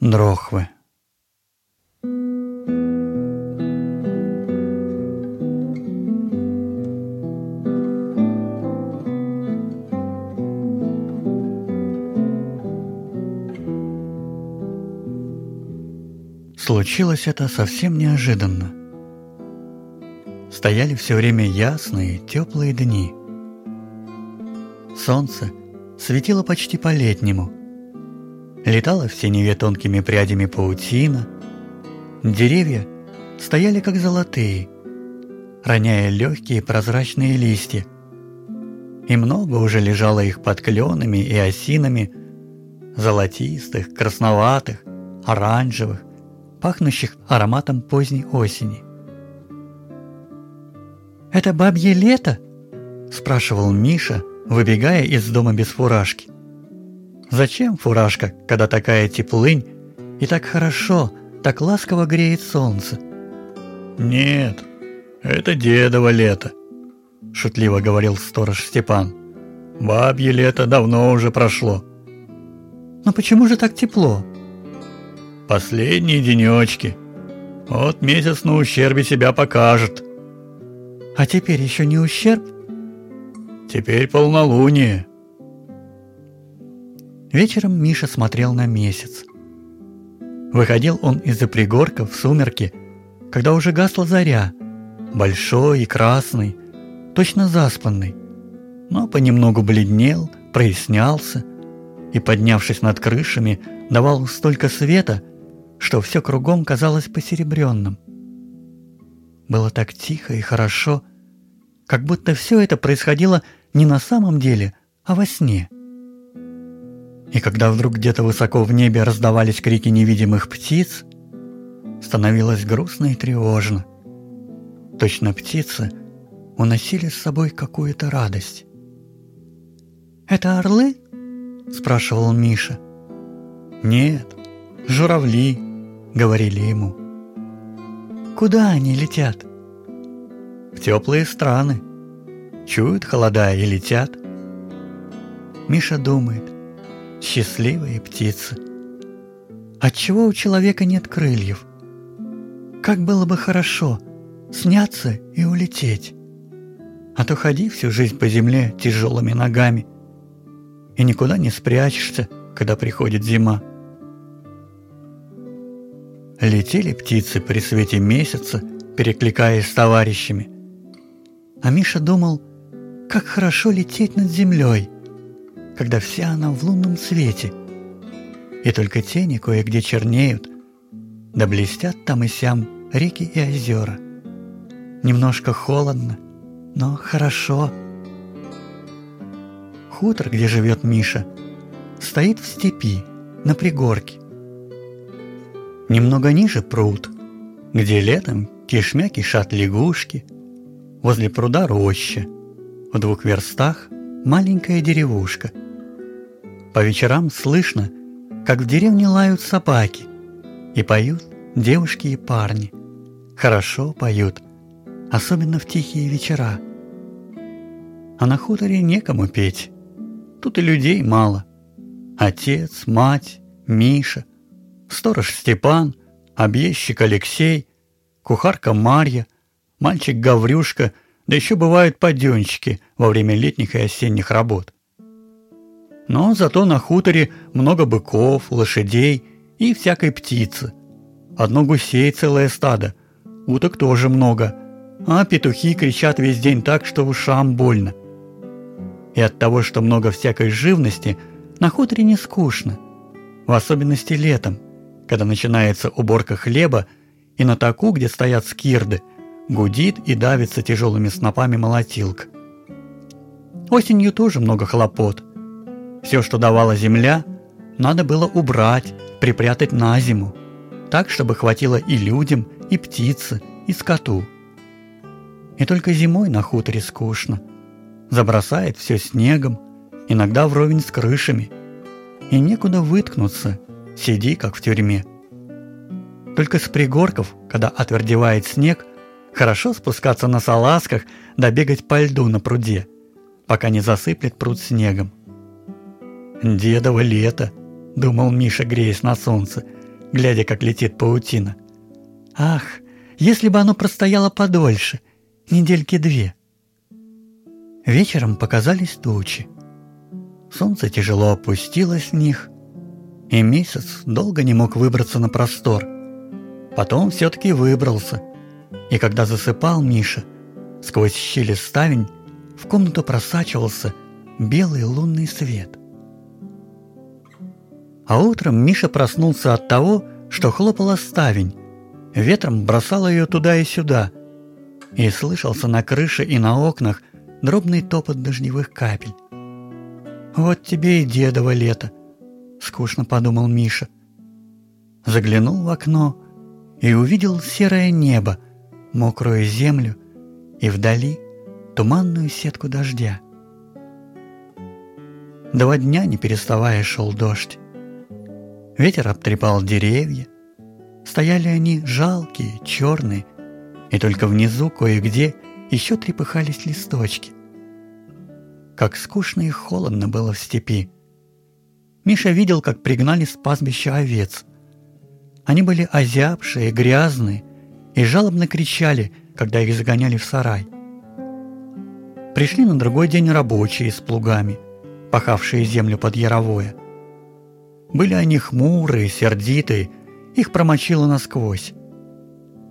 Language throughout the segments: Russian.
Дрохвы. Случилось это совсем неожиданно. Стояли все время ясные, теплые дни. Солнце светило почти по-летнему. Летала в синеве тонкими прядями паутина. Деревья стояли как золотые, роняя легкие прозрачные листья. И много уже лежало их под кленами и осинами, золотистых, красноватых, оранжевых, пахнущих ароматом поздней осени. «Это бабье лето?» – спрашивал Миша, выбегая из дома без фуражки. «Зачем фуражка, когда такая теплынь и так хорошо, так ласково греет солнце?» «Нет, это дедово лето», – шутливо говорил сторож Степан. «Бабье лето давно уже прошло». «Но почему же так тепло?» Последние денечки. Вот месяц на ущербе себя покажет. А теперь еще не ущерб? Теперь полнолуние. Вечером Миша смотрел на месяц. Выходил он из-за пригорка в сумерки, когда уже гасла заря, большой и красный, точно заспанный, но понемногу бледнел, прояснялся и, поднявшись над крышами, давал столько света, что все кругом казалось посеребренным. Было так тихо и хорошо, как будто все это происходило не на самом деле, а во сне. И когда вдруг где-то высоко в небе раздавались крики невидимых птиц, становилось грустно и тревожно. Точно птицы уносили с собой какую-то радость. «Это орлы?» – спрашивал Миша. «Нет, журавли», — говорили ему. «Куда они летят?» «В теплые страны. Чуют холода и летят». Миша думает, счастливые птицы. Отчего у человека нет крыльев? Как было бы хорошо сняться и улететь. А то ходи всю жизнь по земле тяжелыми ногами и никуда не спрячешься, когда приходит зима. Летели птицы при свете месяца, перекликаясь с товарищами. А Миша думал, как хорошо лететь над землей, когда вся она в лунном свете, и только тени кое-где чернеют, да блестят там и сям реки и озера. Немножко холодно, но хорошо. Хутор, где живет Миша, стоит в степи, на пригорке. Немного ниже пруд, где летом кишмя кишат лягушки, возле пруда роща, в двух верстах маленькая деревушка. По вечерам слышно, как в деревне лают собаки, и поют девушки и парни. Хорошо поют, особенно в тихие вечера. А на хуторе некому петь. Тут и людей мало. Отец, мать, Миша, сторож Степан, объездчик Алексей, кухарка Марья, мальчик Гаврюшка, да еще бывают паденщики во время летних и осенних работ. Но зато на хуторе много быков, лошадей и всякой птицы. Одно гусей целое стадо, уток тоже много, а петухи кричат весь день так, что ушам больно. И от того, что много всякой живности, на хуторе не скучно, в особенности летом – когда начинается уборка хлеба, и на таку, где стоят скирды, гудит и давится тяжелыми снопами молотилка. Осенью тоже много хлопот. Все, что давала земля, надо было убрать, припрятать на зиму, так, чтобы хватило и людям, и птице, и скоту. И только зимой на хуторе скучно. Забросает все снегом, иногда вровень с крышами. И некуда выткнуться, Сиди, как в тюрьме. Только с пригорков, когда отвердевает снег, хорошо спускаться на салазках да бегать по льду на пруде, пока не засыплет пруд снегом. «Дедово лето», — думал Миша, греясь на солнце, глядя, как летит паутина. «Ах, если бы оно простояло подольше, недельки две!» Вечером показались тучи. Солнце тяжело опустилось в них, и месяц долго не мог выбраться на простор. Потом все-таки выбрался, и когда засыпал Миша, сквозь щели ставень в комнату просачивался белый лунный свет. А утром Миша проснулся от того, что хлопала ставень, ветром бросала ее туда и сюда, и слышался на крыше и на окнах дробный топот дождевых капель. «Вот тебе и дедово лето», — скучно подумал Миша. Заглянул в окно и увидел серое небо, мокрую землю и вдали туманную сетку дождя. Два дня, не переставая, шел дождь. Ветер обтрепал деревья. Стояли они жалкие, черные, и только внизу кое-где еще трепыхались листочки. Как скучно и холодно было в степи. Миша видел, как пригнали с пастбища овец. Они были озябшие, грязные и жалобно кричали, когда их загоняли в сарай. Пришли на другой день рабочие с плугами, пахавшие землю под яровое. Были они хмурые, сердитые, их промочило насквозь.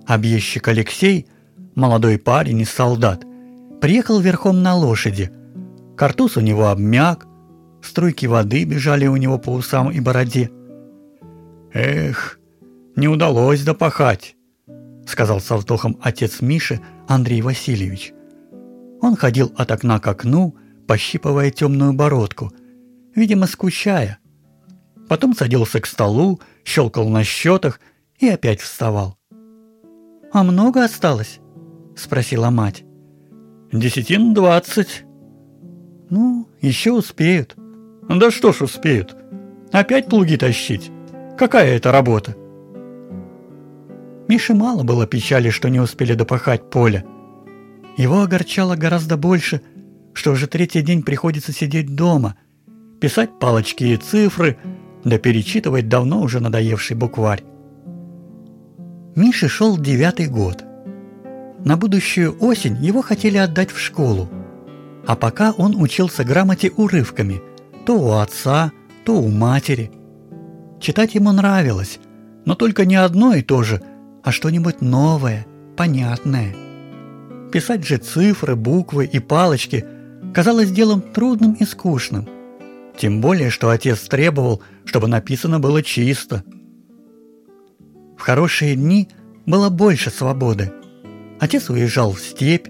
Объездчик Алексей, молодой парень и солдат, приехал верхом на лошади. Картуз у него обмяк, струйки воды бежали у него по усам и бороде. «Эх, не удалось допахать», — сказал со вздохом отец Миши Андрей Васильевич. Он ходил от окна к окну, пощипывая темную бородку, видимо, скучая. Потом садился к столу, щелкал на счетах и опять вставал. «А много осталось?» – спросила мать. «Десятин двадцать». «Ну, еще успеют». «Да что ж успеют? Опять плуги тащить? Какая это работа?» Мише мало было печали, что не успели допахать поле. Его огорчало гораздо больше, что уже третий день приходится сидеть дома, писать палочки и цифры, да перечитывать давно уже надоевший букварь. Мише шел девятый год. На будущую осень его хотели отдать в школу, а пока он учился грамоте урывками, то у отца, то у матери. Читать ему нравилось, но только не одно и то же, а что-нибудь новое, понятное. Писать же цифры, буквы и палочки казалось делом трудным и скучным. Тем более, что отец требовал, чтобы написано было чисто – в хорошие дни было больше свободы. Отец уезжал в степь,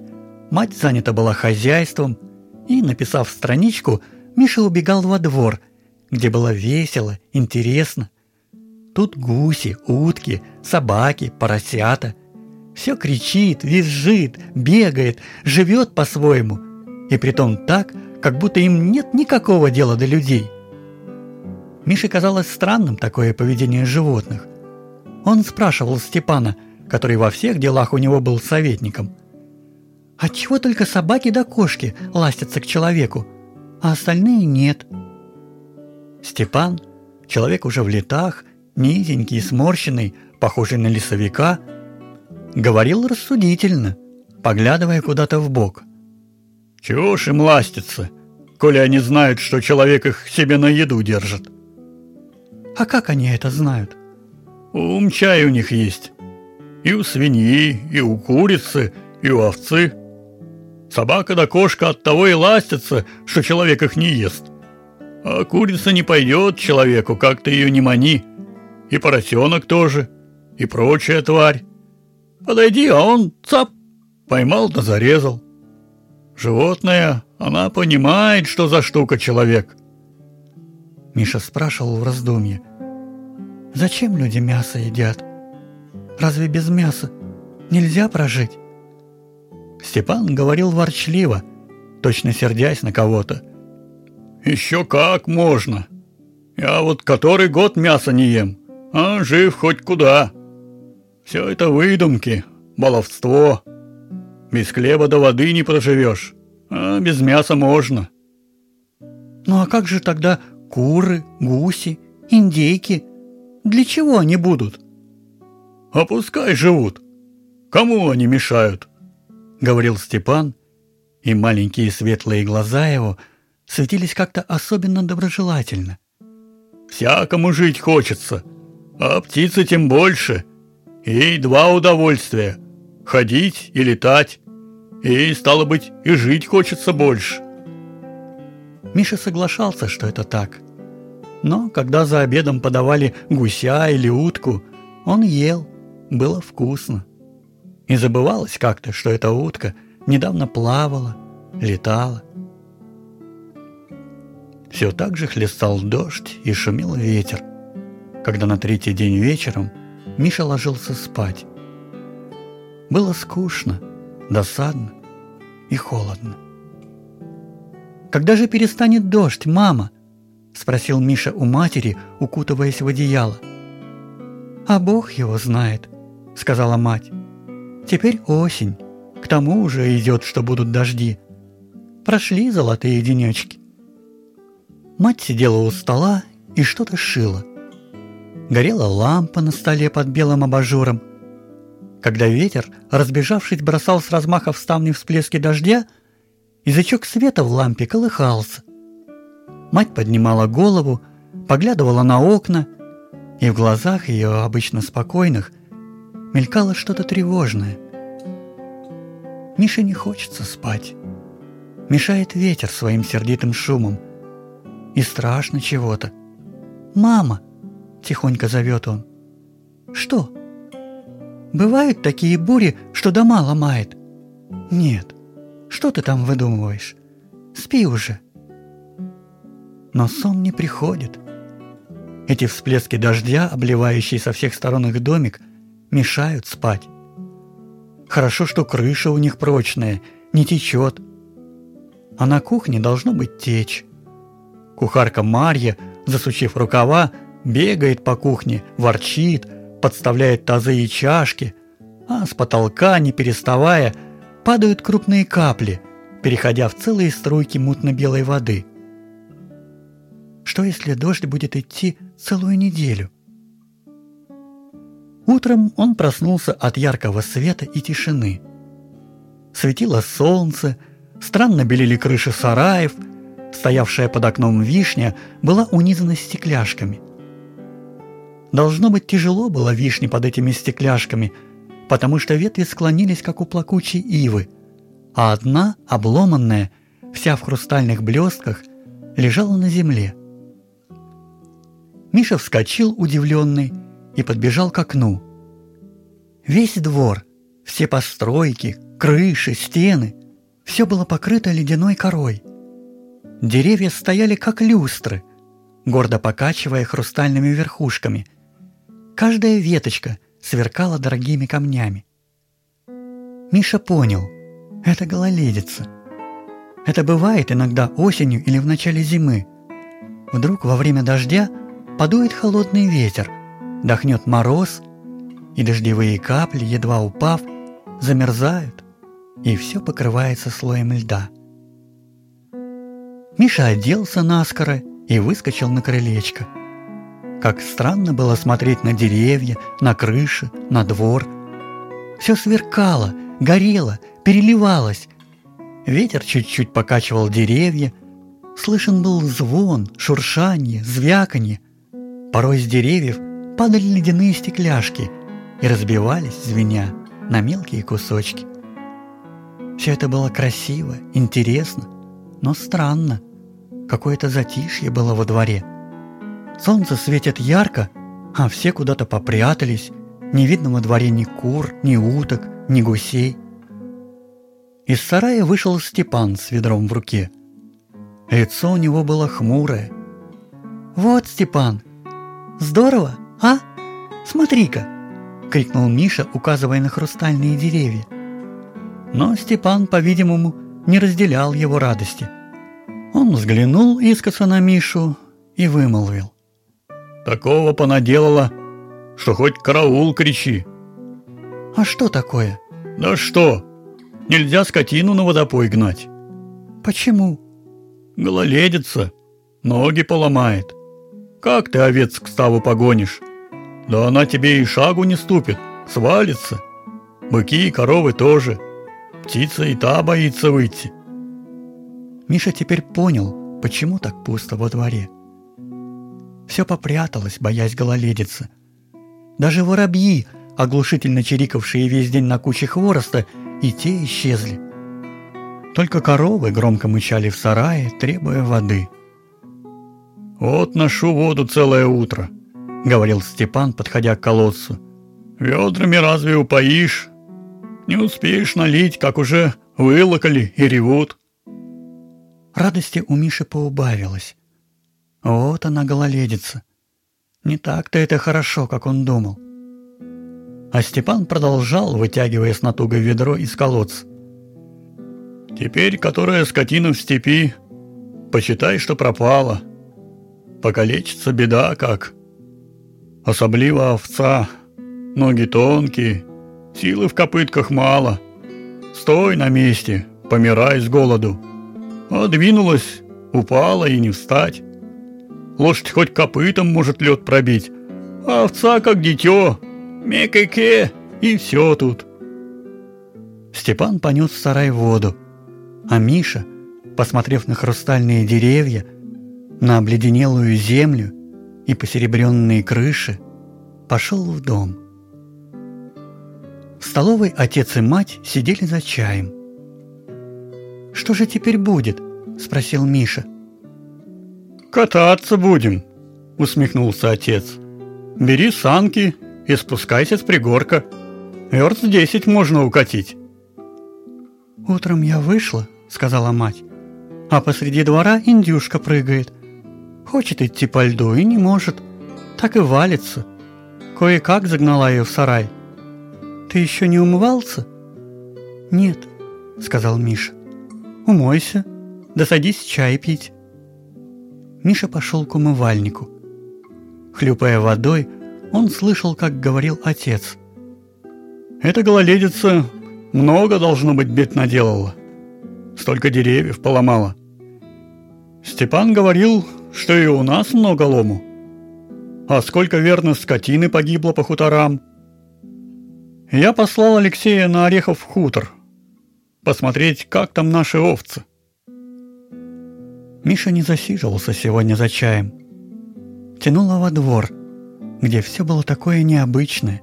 мать занята была хозяйством, и, написав страничку, Миша убегал во двор, где было весело, интересно. Тут гуси, утки, собаки, поросята. Все кричит, визжит, бегает, живет по-своему. И притом так, как будто им нет никакого дела до людей. Мише казалось странным такое поведение животных – он спрашивал Степана, который во всех делах у него был советником. «А чего только собаки да кошки ластятся к человеку, а остальные нет?» Степан, человек уже в летах, низенький, сморщенный, похожий на лесовика, говорил рассудительно, поглядывая куда-то в бок. «Чего ж им ластиться, коли они знают, что человек их себе на еду держит?» «А как они это знают?» Ум чай у них есть. И у свиньи, и у курицы, и у овцы. Собака да кошка от того и ластятся, что человек их не ест. А курица не пойдет человеку, как ты ее не мани. И поросенок тоже, и прочая тварь. Подойди, а он цап, поймал да зарезал. Животное, она понимает, что за штука человек. Миша спрашивал в раздумье – Зачем люди мясо едят? Разве без мяса нельзя прожить? Степан говорил ворчливо, точно сердясь на кого-то. «Еще как можно! Я вот который год мяса не ем, а жив хоть куда. Все это выдумки, баловство. Без хлеба до воды не проживешь, а без мяса можно». «Ну а как же тогда куры, гуси, индейки?» Для чего они будут? А пускай живут. Кому они мешают? Говорил Степан, и маленькие светлые глаза его светились как-то особенно доброжелательно. Всякому жить хочется, а птицы тем больше. И два удовольствия – ходить и летать. И, стало быть, и жить хочется больше. Миша соглашался, что это так. Но когда за обедом подавали гуся или утку, он ел, было вкусно. И забывалось как-то, что эта утка недавно плавала, летала. Все так же хлестал дождь и шумел ветер, когда на третий день вечером Миша ложился спать. Было скучно, досадно и холодно. «Когда же перестанет дождь, мама?» – спросил Миша у матери, укутываясь в одеяло. «А Бог его знает», – сказала мать. «Теперь осень, к тому уже идет, что будут дожди. Прошли золотые денечки». Мать сидела у стола и что-то шила. Горела лампа на столе под белым абажуром. Когда ветер, разбежавшись, бросал с размаха в всплески дождя, язычок света в лампе колыхался. Мать поднимала голову, поглядывала на окна, и в глазах ее, обычно спокойных, мелькало что-то тревожное. Мише не хочется спать. Мешает ветер своим сердитым шумом. И страшно чего-то. «Мама!» – тихонько зовет он. «Что?» «Бывают такие бури, что дома ломает?» «Нет. Что ты там выдумываешь? Спи уже!» Но сон не приходит. Эти всплески дождя, обливающие со всех сторон их домик, мешают спать. Хорошо, что крыша у них прочная, не течет. А на кухне должно быть течь. Кухарка Марья, засучив рукава, бегает по кухне, ворчит, подставляет тазы и чашки, а с потолка, не переставая, падают крупные капли, переходя в целые струйки мутно-белой воды. Что если дождь будет идти целую неделю? Утром он проснулся от яркого света и тишины. Светило солнце, странно белели крыши сараев – стоявшая под окном вишня, была унизана стекляшками. Должно быть, тяжело было вишне под этими стекляшками, потому что ветви склонились, как у плакучей ивы, а одна, обломанная, вся в хрустальных блестках, лежала на земле. Миша вскочил, удивленный, и подбежал к окну. Весь двор, все постройки, крыши, стены – все было покрыто ледяной корой. Деревья стояли как люстры, гордо покачивая хрустальными верхушками. Каждая веточка сверкала дорогими камнями. Миша понял, это гололедица. Это бывает иногда осенью или в начале зимы. Вдруг во время дождя подует холодный ветер, дохнет мороз, и дождевые капли, едва упав, замерзают, и все покрывается слоем льда. Миша оделся наскоро и выскочил на крылечко. Как странно было смотреть на деревья, на крыши, на двор. Все сверкало, горело, переливалось. Ветер чуть-чуть покачивал деревья. Слышен был звон, шуршание, звяканье. Порой с деревьев падали ледяные стекляшки и разбивались, звеня, на мелкие кусочки. Все это было красиво, интересно, но странно. Какое-то затишье было во дворе. Солнце светит ярко, а все куда-то попрятались. Не видно во дворе ни кур, ни уток, ни гусей. Из сарая вышел Степан с ведром в руке. Лицо у него было хмурое. «Вот, Степан, здорово, а? Смотри-ка!» — крикнул Миша, указывая на хрустальные деревья. Но Степан, по-видимому, не разделял его радости — он взглянул искоса на Мишу и вымолвил. «Такого понаделала, что хоть караул кричи». «А что такое?» «Да что? Нельзя скотину на водопой гнать». «Почему?» «Гололедица, ноги поломает. Как ты овец к ставу погонишь? Да она тебе и шагу не ступит, свалится. Быки и коровы тоже. Птица и та боится выйти. Миша теперь понял, почему так пусто во дворе. Все попряталось, боясь гололедицы. Даже воробьи, оглушительно чирикавшие весь день на куче хвороста, и те исчезли. Только коровы громко мычали в сарае, требуя воды. «Вот ношу воду целое утро», — говорил Степан, подходя к колодцу. «Ведрами разве упоишь? Не успеешь налить, как уже вылокали и ревут». Радости у Миши поубавилось. Вот она гололедица. Не так-то это хорошо, как он думал. А Степан продолжал, вытягивая с натугой ведро из колодца. «Теперь, которая скотина в степи, почитай, что пропала. Покалечится беда как. Особливо овца, ноги тонкие, силы в копытках мало. Стой на месте, помирай с голоду». А двинулась, упала и не встать. Лошадь хоть копытом может лед пробить, а овца как дитё, мекаке, и все тут. Степан понес в сарай воду, а Миша, посмотрев на хрустальные деревья, на обледенелую землю и посеребренные крыши, пошел в дом. В столовой отец и мать сидели за чаем. «Что же теперь будет?» – спросил Миша. «Кататься будем», – усмехнулся отец. «Бери санки и спускайся с пригорка. Верст десять можно укатить». «Утром я вышла», – сказала мать, – «а посреди двора индюшка прыгает. Хочет идти по льду и не может, так и валится. Кое-как загнала ее в сарай. Ты еще не умывался?» «Нет», – сказал Миша умойся, да садись чай пить. Миша пошел к умывальнику. Хлюпая водой, он слышал, как говорил отец. «Эта гололедица много, должно быть, бед наделала. Столько деревьев поломала. Степан говорил, что и у нас много лому. А сколько верно скотины погибло по хуторам. Я послал Алексея на Орехов хутор – посмотреть, как там наши овцы. Миша не засиживался сегодня за чаем. Тянуло во двор, где все было такое необычное.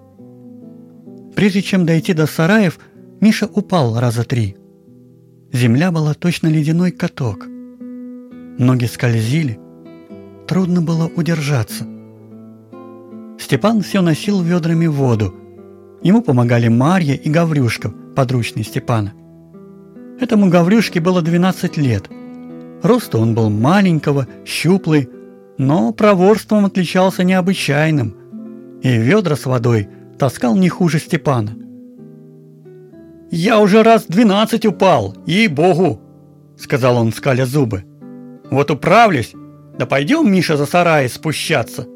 Прежде чем дойти до сараев, Миша упал раза три. Земля была точно ледяной каток. Ноги скользили, трудно было удержаться. Степан все носил ведрами воду. Ему помогали Марья и Гаврюшка, подручные Степана – Этому Гаврюшке было 12 лет. Роста он был маленького, щуплый, но проворством отличался необычайным, и ведра с водой таскал не хуже Степана. «Я уже раз двенадцать упал, ей-богу!» — сказал он, скаля зубы. «Вот управлюсь, да пойдем, Миша, за сарай спущаться.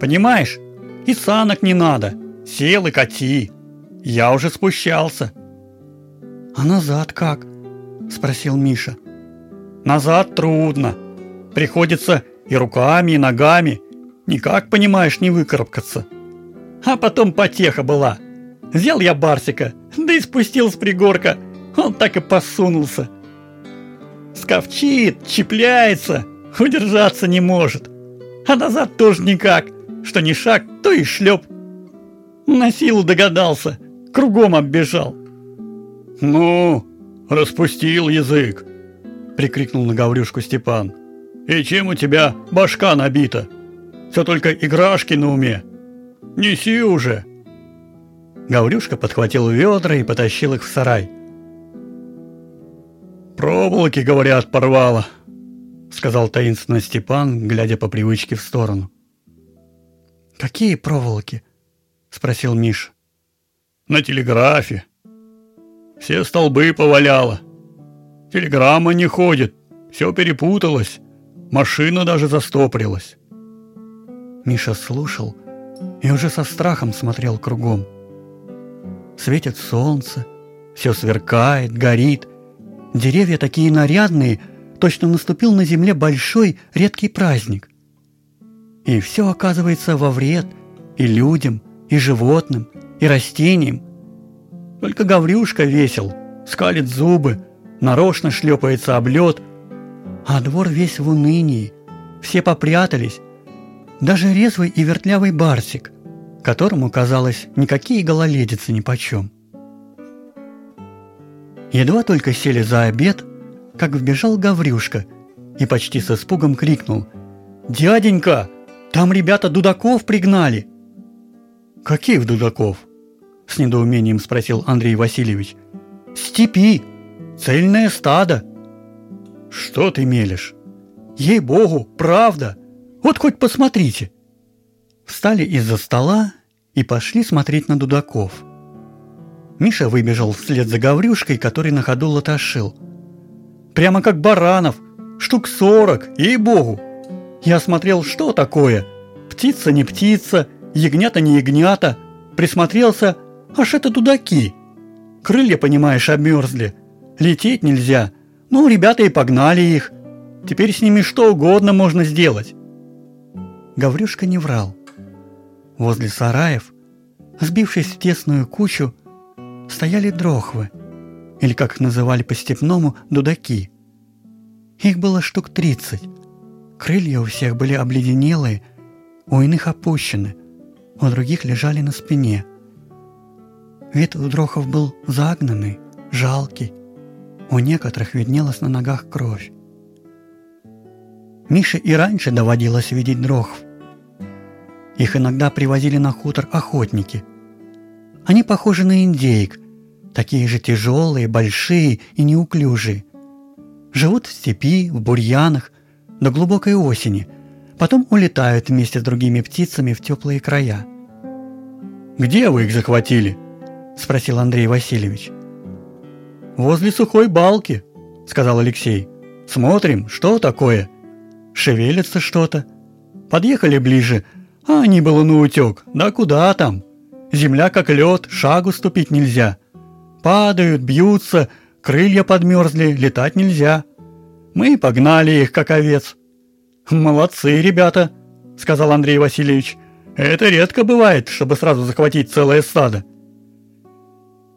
Понимаешь, и санок не надо, сел и кати. Я уже спущался». «А назад как?» – спросил Миша. «Назад трудно. Приходится и руками, и ногами. Никак, понимаешь, не выкарабкаться. А потом потеха была. Взял я Барсика, да и спустил с пригорка. Он так и посунулся. Сковчит, чепляется, удержаться не может. А назад тоже никак, что ни шаг, то и шлеп. На силу догадался, кругом оббежал. «Ну, распустил язык!» — прикрикнул на Гаврюшку Степан. «И чем у тебя башка набита? Все только играшки на уме. Неси уже!» Гаврюшка подхватил ведра и потащил их в сарай. «Проволоки, говорят, порвало», — сказал таинственно Степан, глядя по привычке в сторону. «Какие проволоки?» — спросил Миш. «На телеграфе», все столбы поваляло. Телеграмма не ходит, все перепуталось, машина даже застопорилась. Миша слушал и уже со страхом смотрел кругом. Светит солнце, все сверкает, горит. Деревья такие нарядные, точно наступил на земле большой редкий праздник. И все оказывается во вред и людям, и животным, и растениям. Только Гаврюшка весел, скалит зубы, нарочно шлепается об лед, а двор весь в унынии, все попрятались, даже резвый и вертлявый барсик, которому, казалось, никакие гололедицы нипочем. Едва только сели за обед, как вбежал Гаврюшка и почти с испугом крикнул «Дяденька, там ребята дудаков пригнали!» «Каких дудаков?» – с недоумением спросил Андрей Васильевич. «Степи! Цельное стадо!» «Что ты мелешь?» «Ей-богу, правда! Вот хоть посмотрите!» Встали из-за стола и пошли смотреть на дудаков. Миша выбежал вслед за Гаврюшкой, который на ходу латашил. «Прямо как баранов! Штук сорок, ей-богу! Я смотрел, что такое? Птица не птица, ягнята не ягнята. Присмотрелся, аж это дудаки. Крылья, понимаешь, обмерзли. Лететь нельзя. Ну, ребята и погнали их. Теперь с ними что угодно можно сделать. Гаврюшка не врал. Возле сараев, сбившись в тесную кучу, стояли дрохвы, или, как их называли по-степному, дудаки. Их было штук тридцать. Крылья у всех были обледенелые, у иных опущены, у других лежали на спине. Вид у дрохов был загнанный, жалкий. У некоторых виднелась на ногах кровь. Мише и раньше доводилось видеть дрохов. Их иногда привозили на хутор охотники. Они похожи на индейк, такие же тяжелые, большие и неуклюжие. Живут в степи, в бурьянах, до глубокой осени, потом улетают вместе с другими птицами в теплые края. «Где вы их захватили?» – спросил Андрей Васильевич. «Возле сухой балки», – сказал Алексей. «Смотрим, что такое?» Шевелится что-то. Подъехали ближе, а они было наутек. Да куда там? Земля как лед, шагу ступить нельзя. Падают, бьются, крылья подмерзли, летать нельзя. Мы погнали их, как овец. «Молодцы, ребята», — сказал Андрей Васильевич. «Это редко бывает, чтобы сразу захватить целое стадо».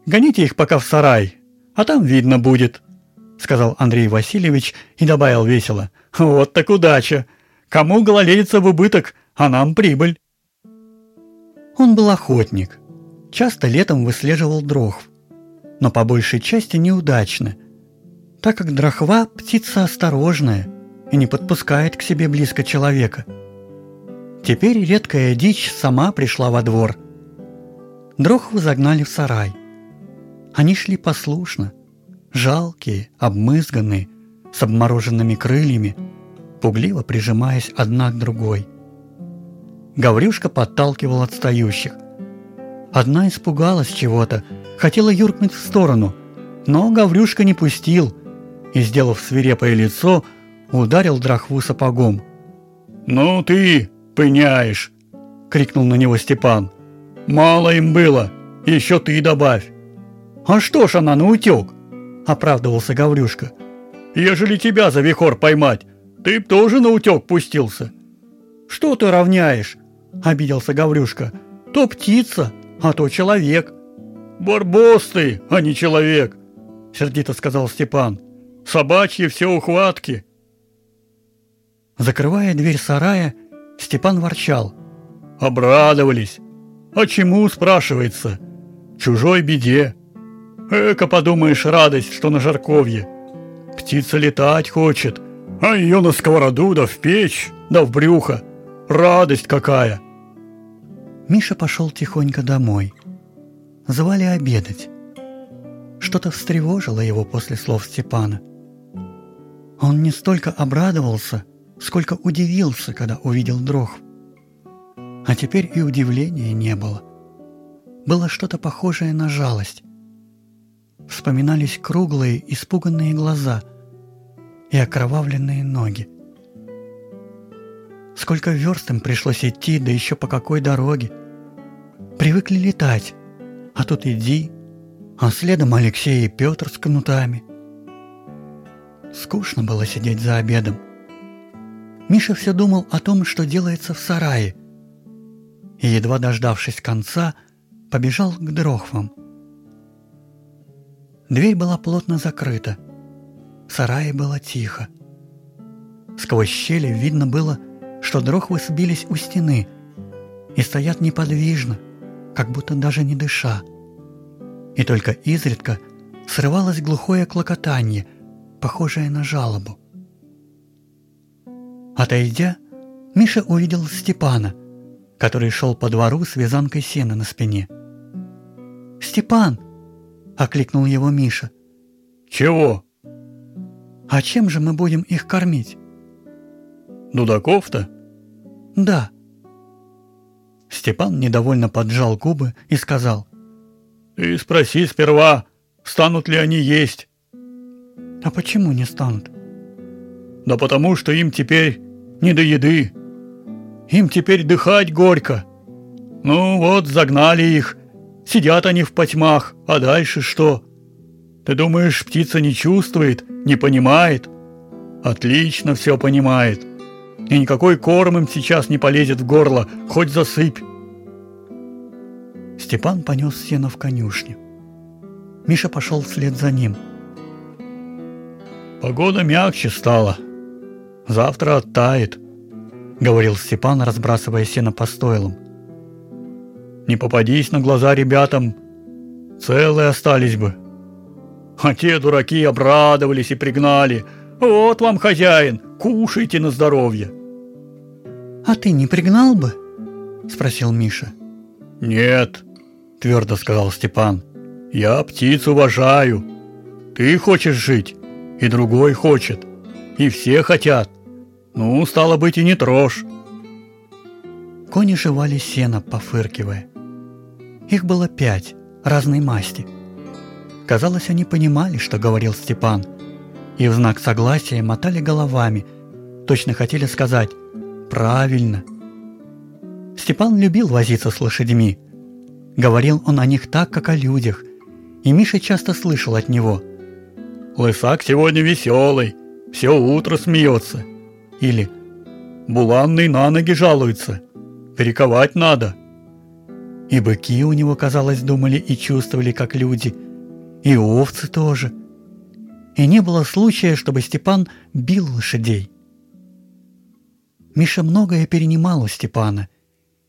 «Гоните их пока в сарай, а там видно будет», — сказал Андрей Васильевич и добавил весело. «Вот так удача! Кому гололедица в убыток, а нам прибыль!» Он был охотник. Часто летом выслеживал дрохв, но по большей части неудачно, так как дрохва – птица осторожная и не подпускает к себе близко человека. Теперь редкая дичь сама пришла во двор. Дрохву загнали в сарай. Они шли послушно, жалкие, обмызганные, с обмороженными крыльями, пугливо прижимаясь одна к другой. Гаврюшка подталкивал отстающих. Одна испугалась чего-то, хотела юркнуть в сторону, но Гаврюшка не пустил и, сделав свирепое лицо, ударил драхву сапогом. «Ну ты, пыняешь!» — крикнул на него Степан. «Мало им было, еще ты добавь!» «А что ж она наутек?» – оправдывался Гаврюшка. «Ежели тебя за вихор поймать, ты б тоже наутек пустился». «Что ты равняешь?» – обиделся Гаврюшка. «То птица, а то человек». «Барбос ты, а не человек», – сердито сказал Степан. «Собачьи все ухватки». Закрывая дверь сарая, Степан ворчал. «Обрадовались. А чему, спрашивается? Чужой беде. Эка, подумаешь, радость, что на жарковье. Птица летать хочет, а ее на сковороду да в печь, да в брюхо. Радость какая!» Миша пошел тихонько домой. Звали обедать. Что-то встревожило его после слов Степана. Он не столько обрадовался, сколько удивился, когда увидел дрох. А теперь и удивления не было. Было что-то похожее на жалость. Вспоминались круглые, испуганные глаза и окровавленные ноги. Сколько верст им пришлось идти, да еще по какой дороге. Привыкли летать, а тут иди, а следом Алексей и Петр с кнутами. Скучно было сидеть за обедом. Миша все думал о том, что делается в сарае. и, едва дождавшись конца, побежал к дрохвам. Дверь была плотно закрыта. В сарае было тихо. Сквозь щели видно было, что дрохвы сбились у стены и стоят неподвижно, как будто даже не дыша. И только изредка срывалось глухое клокотание, похожее на жалобу. Отойдя, Миша увидел Степана, который шел по двору с вязанкой сена на спине. «Степан!» — окликнул его Миша. «Чего?» «А чем же мы будем их кормить?» «Дудаков-то?» «Да». Степан недовольно поджал губы и сказал. «Ты спроси сперва, станут ли они есть». «А почему не станут?» «Да потому что им теперь не до еды. Им теперь дыхать горько. Ну вот, загнали их, Сидят они в потьмах, а дальше что? Ты думаешь, птица не чувствует, не понимает? Отлично все понимает. И никакой корм им сейчас не полезет в горло, хоть засыпь. Степан понес сено в конюшню. Миша пошел вслед за ним. Погода мягче стала. Завтра оттает, говорил Степан, разбрасывая сено по стойлам. Не попадись на глаза ребятам, целые остались бы. А те дураки обрадовались и пригнали. Вот вам хозяин, кушайте на здоровье. А ты не пригнал бы? Спросил Миша. Нет, твердо сказал Степан. Я птиц уважаю. Ты хочешь жить, и другой хочет. И все хотят. Ну, стало быть, и не трожь. Кони жевали сено, пофыркивая. Их было пять, разной масти. Казалось, они понимали, что говорил Степан, и в знак согласия мотали головами, точно хотели сказать «правильно». Степан любил возиться с лошадьми. Говорил он о них так, как о людях, и Миша часто слышал от него. «Лысак сегодня веселый, все утро смеется». Или «Буланный на ноги жалуется, перековать надо». И быки у него, казалось, думали и чувствовали, как люди, и овцы тоже. И не было случая, чтобы Степан бил лошадей. Миша многое перенимал у Степана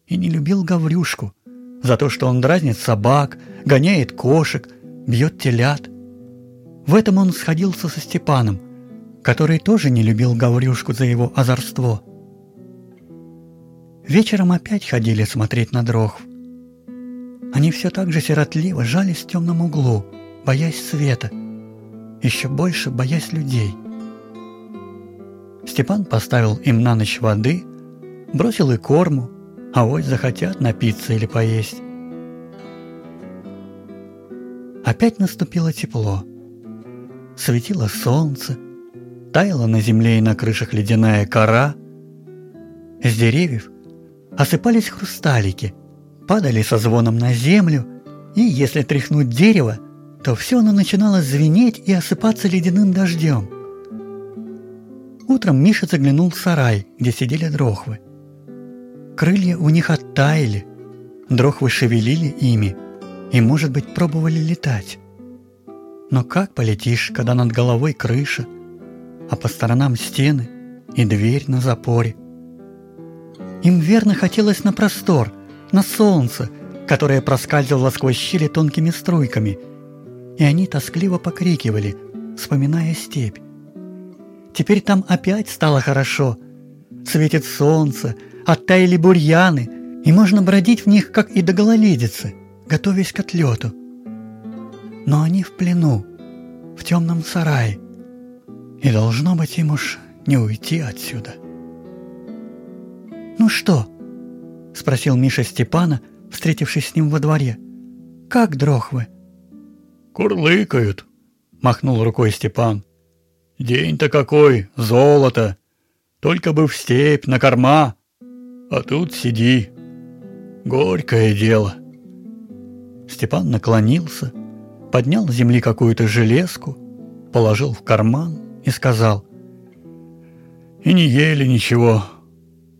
и не любил Гаврюшку за то, что он дразнит собак, гоняет кошек, бьет телят. В этом он сходился со Степаном, который тоже не любил Гаврюшку за его озорство. Вечером опять ходили смотреть на дрохв. Они все так же сиротливо жались в темном углу, боясь света, еще больше боясь людей. Степан поставил им на ночь воды, бросил и корму, а вот захотят напиться или поесть. Опять наступило тепло. Светило солнце, таяла на земле и на крышах ледяная кора. С деревьев осыпались хрусталики – падали со звоном на землю, и если тряхнуть дерево, то все оно начинало звенеть и осыпаться ледяным дождем. Утром Миша заглянул в сарай, где сидели дрохвы. Крылья у них оттаяли, дрохвы шевелили ими и, может быть, пробовали летать. Но как полетишь, когда над головой крыша, а по сторонам стены и дверь на запоре? Им верно хотелось на простор, на солнце, которое проскальзывало сквозь щели тонкими струйками, и они тоскливо покрикивали, вспоминая степь. Теперь там опять стало хорошо. Светит солнце, оттаяли бурьяны, и можно бродить в них, как и до гололедицы, готовясь к отлету. Но они в плену, в темном сарае, и должно быть им уж не уйти отсюда. «Ну что?» — спросил Миша Степана, встретившись с ним во дворе. «Как дрохвы?» «Курлыкают», — махнул рукой Степан. «День-то какой, золото! Только бы в степь, на корма, а тут сиди. Горькое дело». Степан наклонился, поднял с земли какую-то железку, положил в карман и сказал. «И не ели ничего,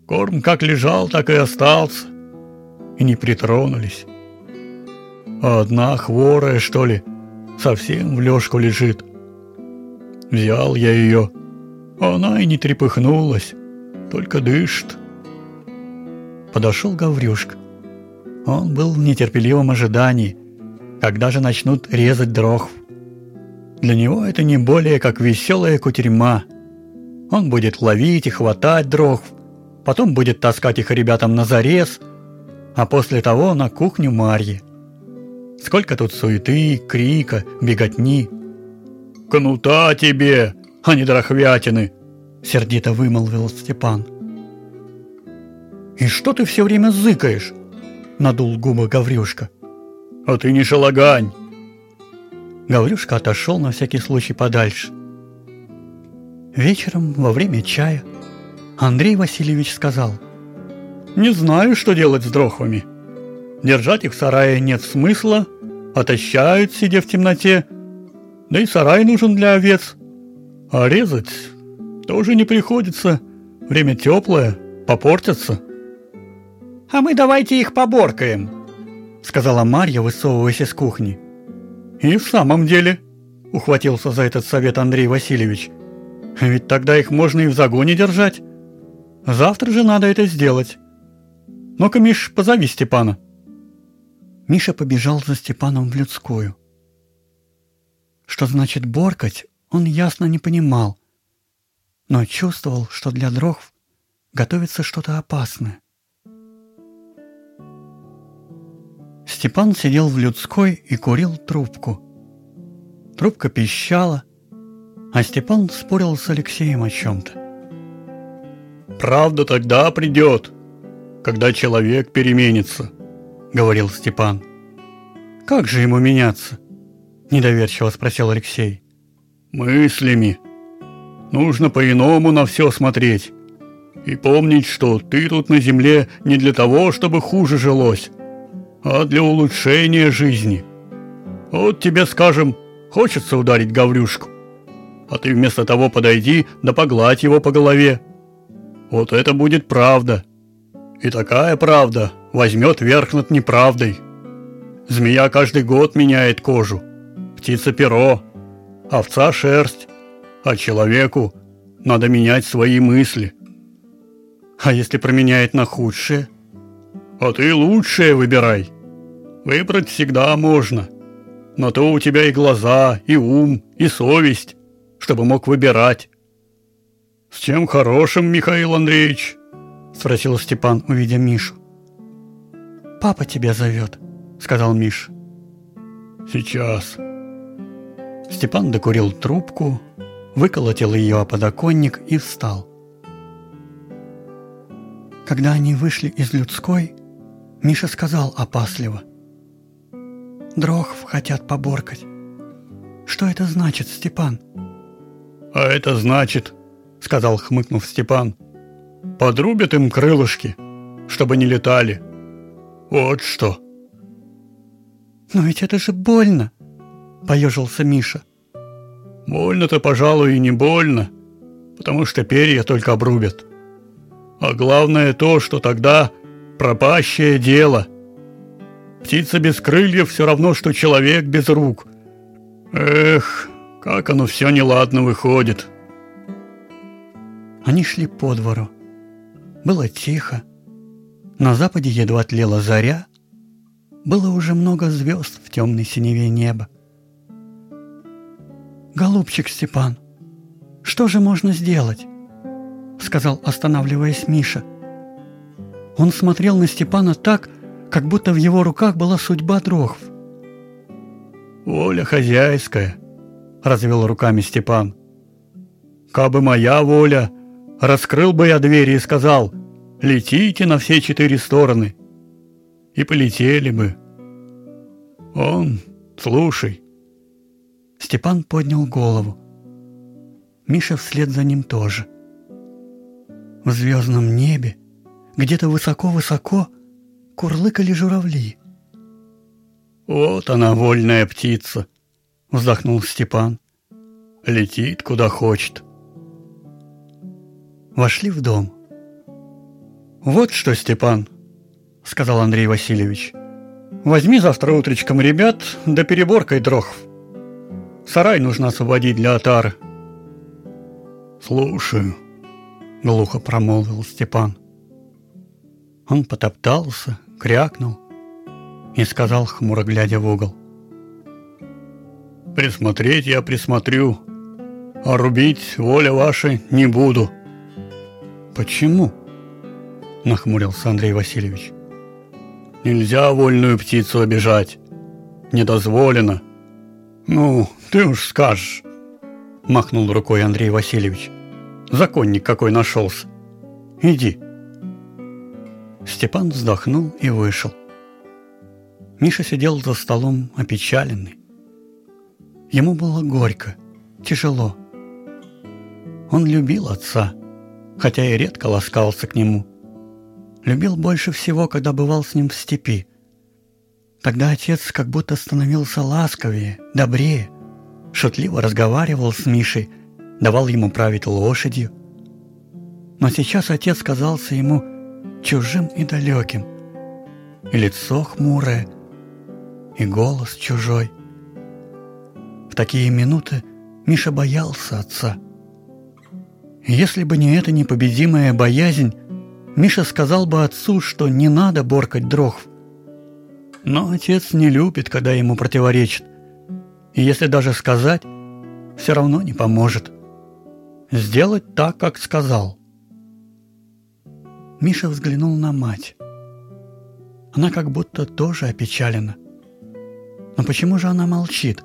Корм как лежал, так и остался. и не притронулись. А одна хворая, что ли, совсем в лёжку лежит. Взял я ее, а она и не трепыхнулась, только дышит. Подошел Гаврюшка. Он был в нетерпеливом ожидании, когда же начнут резать дрохв. Для него это не более как веселая кутерьма. Он будет ловить и хватать дрохв, потом будет таскать их ребятам на зарез, а после того на кухню Марьи. Сколько тут суеты, крика, беготни. «Кнута тебе, а не дрохвятины!» — сердито вымолвил Степан. «И что ты все время зыкаешь?» — надул губы Гаврюшка. «А ты не шалагань!» Гаврюшка отошел на всякий случай подальше. Вечером, во время чая, Андрей Васильевич сказал, «Не знаю, что делать с дрохвами. Держать их в сарае нет смысла, отощают, сидя в темноте, да и сарай нужен для овец. А резать тоже не приходится, время теплое, попортятся». «А мы давайте их поборкаем», — сказала Марья, высовываясь из кухни. «И в самом деле», — ухватился за этот совет Андрей Васильевич, «ведь тогда их можно и в загоне держать. Завтра же надо это сделать. Ну-ка, Миш, позови Степана». Миша побежал за Степаном в людскую. Что значит боркать, он ясно не понимал, но чувствовал, что для дров готовится что-то опасное. Степан сидел в людской и курил трубку. Трубка пищала, а Степан спорил с Алексеем о чем-то. «Правда тогда придет, когда человек переменится», — говорил Степан. «Как же ему меняться?» — недоверчиво спросил Алексей. «Мыслями. Нужно по-иному на все смотреть. И помнить, что ты тут на земле не для того, чтобы хуже жилось, а для улучшения жизни. Вот тебе, скажем, хочется ударить Гаврюшку, а ты вместо того подойди да погладь его по голове. Вот это будет правда. И такая правда возьмет верх над неправдой. Змея каждый год меняет кожу, птица перо, овца шерсть, а человеку надо менять свои мысли. А если променяет на худшее? А ты лучшее выбирай. Выбрать всегда можно. Но то у тебя и глаза, и ум, и совесть, чтобы мог выбирать. «С чем хорошим, Михаил Андреевич?» – спросил Степан, увидя Мишу. «Папа тебя зовет», – сказал Миш. «Сейчас». Степан докурил трубку, выколотил ее о подоконник и встал. Когда они вышли из людской, Миша сказал опасливо – Дрохв хотят поборкать. Что это значит, Степан? А это значит, сказал хмыкнув Степан, подрубят им крылышки, чтобы не летали. Вот что. Но ведь это же больно, поежился Миша. Больно-то, пожалуй, и не больно, потому что перья только обрубят. А главное то, что тогда пропащее дело — Птица без крыльев все равно, что человек без рук. Эх, как оно все неладно выходит. Они шли по двору. Было тихо. На западе едва тлела заря. Было уже много звезд в темной синеве неба. «Голубчик Степан, что же можно сделать?» Сказал, останавливаясь Миша. Он смотрел на Степана так, как будто в его руках была судьба дрохв. «Воля хозяйская», — развел руками Степан. «Кабы моя воля, раскрыл бы я двери и сказал, летите на все четыре стороны». И полетели бы. Он, слушай. Степан поднял голову. Миша вслед за ним тоже. В звездном небе, где-то высоко-высоко, курлыкали журавли. «Вот она, вольная птица!» — вздохнул Степан. «Летит, куда хочет». Вошли в дом. «Вот что, Степан!» — сказал Андрей Васильевич. «Возьми завтра утречком ребят, да переборкой дрохв. Сарай нужно освободить для отары». «Слушаю», — глухо промолвил Степан. Он потоптался, крякнул и сказал, хмуро глядя в угол. «Присмотреть я присмотрю, а рубить воля ваша не буду». «Почему?» – нахмурился Андрей Васильевич. «Нельзя вольную птицу обижать. Не дозволено. Ну, ты уж скажешь», – махнул рукой Андрей Васильевич. «Законник какой нашелся. Иди». Степан вздохнул и вышел. Миша сидел за столом опечаленный. Ему было горько, тяжело. Он любил отца, хотя и редко ласкался к нему. Любил больше всего, когда бывал с ним в степи. Тогда отец как будто становился ласковее, добрее, шутливо разговаривал с Мишей, давал ему править лошадью. Но сейчас отец казался ему чужим и далеким. И лицо хмурое, и голос чужой. В такие минуты Миша боялся отца. Если бы не эта непобедимая боязнь, Миша сказал бы отцу, что не надо боркать дрохв. Но отец не любит, когда ему противоречат. И если даже сказать, все равно не поможет. Сделать так, как сказал. Миша взглянул на мать. Она как будто тоже опечалена. Но почему же она молчит?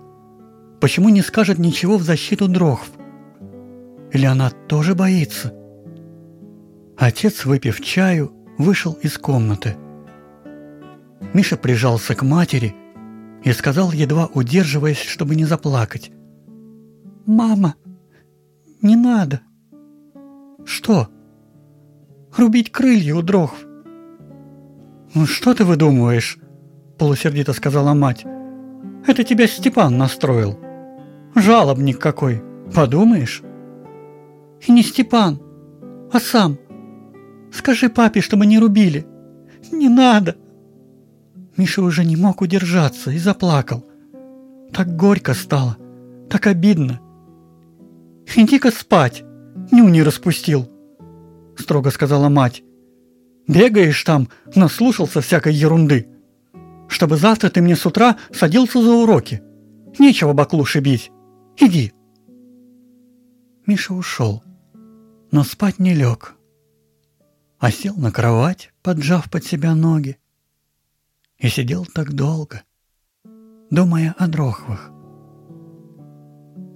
Почему не скажет ничего в защиту Дрохв? Или она тоже боится? Отец, выпив чаю, вышел из комнаты. Миша прижался к матери и сказал, едва удерживаясь, чтобы не заплакать. «Мама, не надо». «Что?» рубить крылья у дров. «Ну что ты выдумываешь?» – полусердито сказала мать. «Это тебя Степан настроил. Жалобник какой, подумаешь?» «И не Степан, а сам. Скажи папе, чтобы не рубили. Не надо!» Миша уже не мог удержаться и заплакал. Так горько стало, так обидно. «Иди-ка спать, ню не распустил!» – строго сказала мать. «Бегаешь там, наслушался всякой ерунды. Чтобы завтра ты мне с утра садился за уроки. Нечего баклуши бить. Иди». Миша ушел, но спать не лег, а сел на кровать, поджав под себя ноги, и сидел так долго, думая о дрохвах.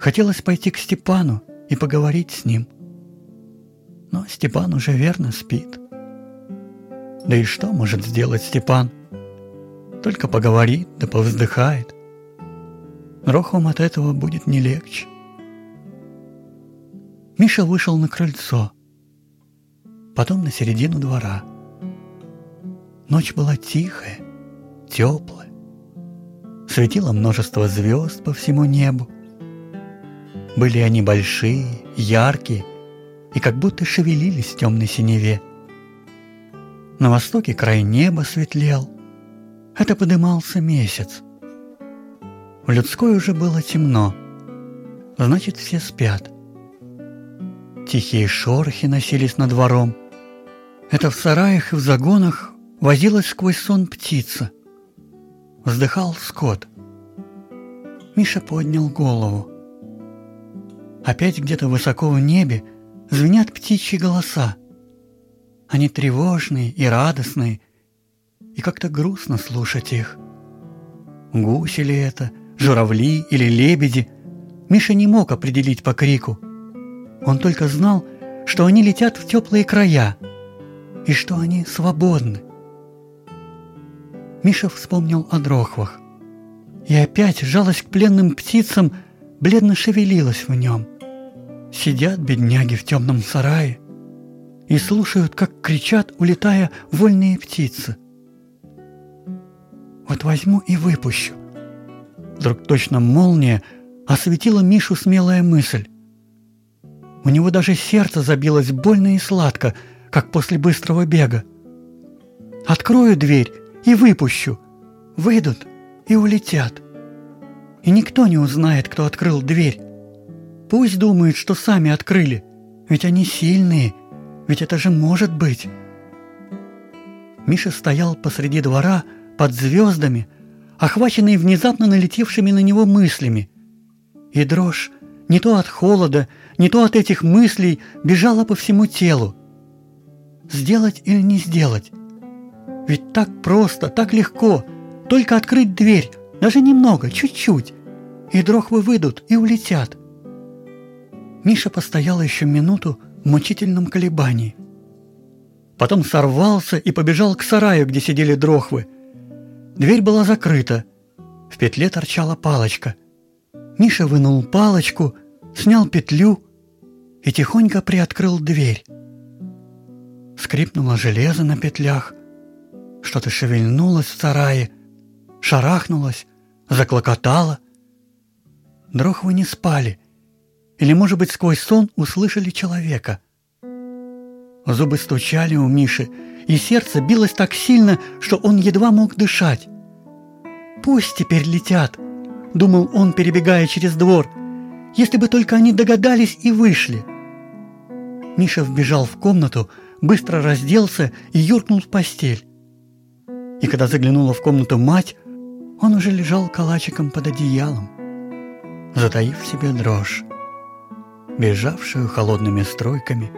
Хотелось пойти к Степану и поговорить с ним – но Степан уже верно спит. Да и что может сделать Степан? Только поговорит да повздыхает. Рохом от этого будет не легче. Миша вышел на крыльцо, потом на середину двора. Ночь была тихая, теплая. Светило множество звезд по всему небу. Были они большие, яркие – и как будто шевелились в темной синеве. На востоке край неба светлел. Это подымался месяц. В людской уже было темно. Значит, все спят. Тихие шорохи носились над двором. Это в сараях и в загонах возилась сквозь сон птица. Вздыхал скот. Миша поднял голову. Опять где-то высоко в небе звенят птичьи голоса. Они тревожные и радостные, и как-то грустно слушать их. Гуси ли это, журавли или лебеди, Миша не мог определить по крику. Он только знал, что они летят в теплые края и что они свободны. Миша вспомнил о дрохвах, и опять жалость к пленным птицам бледно шевелилась в нем – Сидят бедняги в темном сарае и слушают, как кричат, улетая вольные птицы. Вот возьму и выпущу. Вдруг точно молния осветила Мишу смелая мысль. У него даже сердце забилось больно и сладко, как после быстрого бега. Открою дверь и выпущу. Выйдут и улетят. И никто не узнает, кто открыл дверь. Пусть думают, что сами открыли, ведь они сильные, ведь это же может быть. Миша стоял посреди двора под звездами, охваченный внезапно налетевшими на него мыслями. И дрожь не то от холода, не то от этих мыслей бежала по всему телу. Сделать или не сделать? Ведь так просто, так легко. Только открыть дверь, даже немного, чуть-чуть. И дрохвы выйдут и улетят. Миша постоял еще минуту в мучительном колебании. Потом сорвался и побежал к сараю, где сидели дрохвы. Дверь была закрыта. В петле торчала палочка. Миша вынул палочку, снял петлю и тихонько приоткрыл дверь. Скрипнуло железо на петлях, что-то шевельнулось в сарае, шарахнулось, заклокотало. Дрохвы не спали, или, может быть, сквозь сон услышали человека. Зубы стучали у Миши, и сердце билось так сильно, что он едва мог дышать. «Пусть теперь летят», — думал он, перебегая через двор, «если бы только они догадались и вышли». Миша вбежал в комнату, быстро разделся и юркнул в постель. И когда заглянула в комнату мать, он уже лежал калачиком под одеялом, затаив в себе дрожь, бежавшую холодными стройками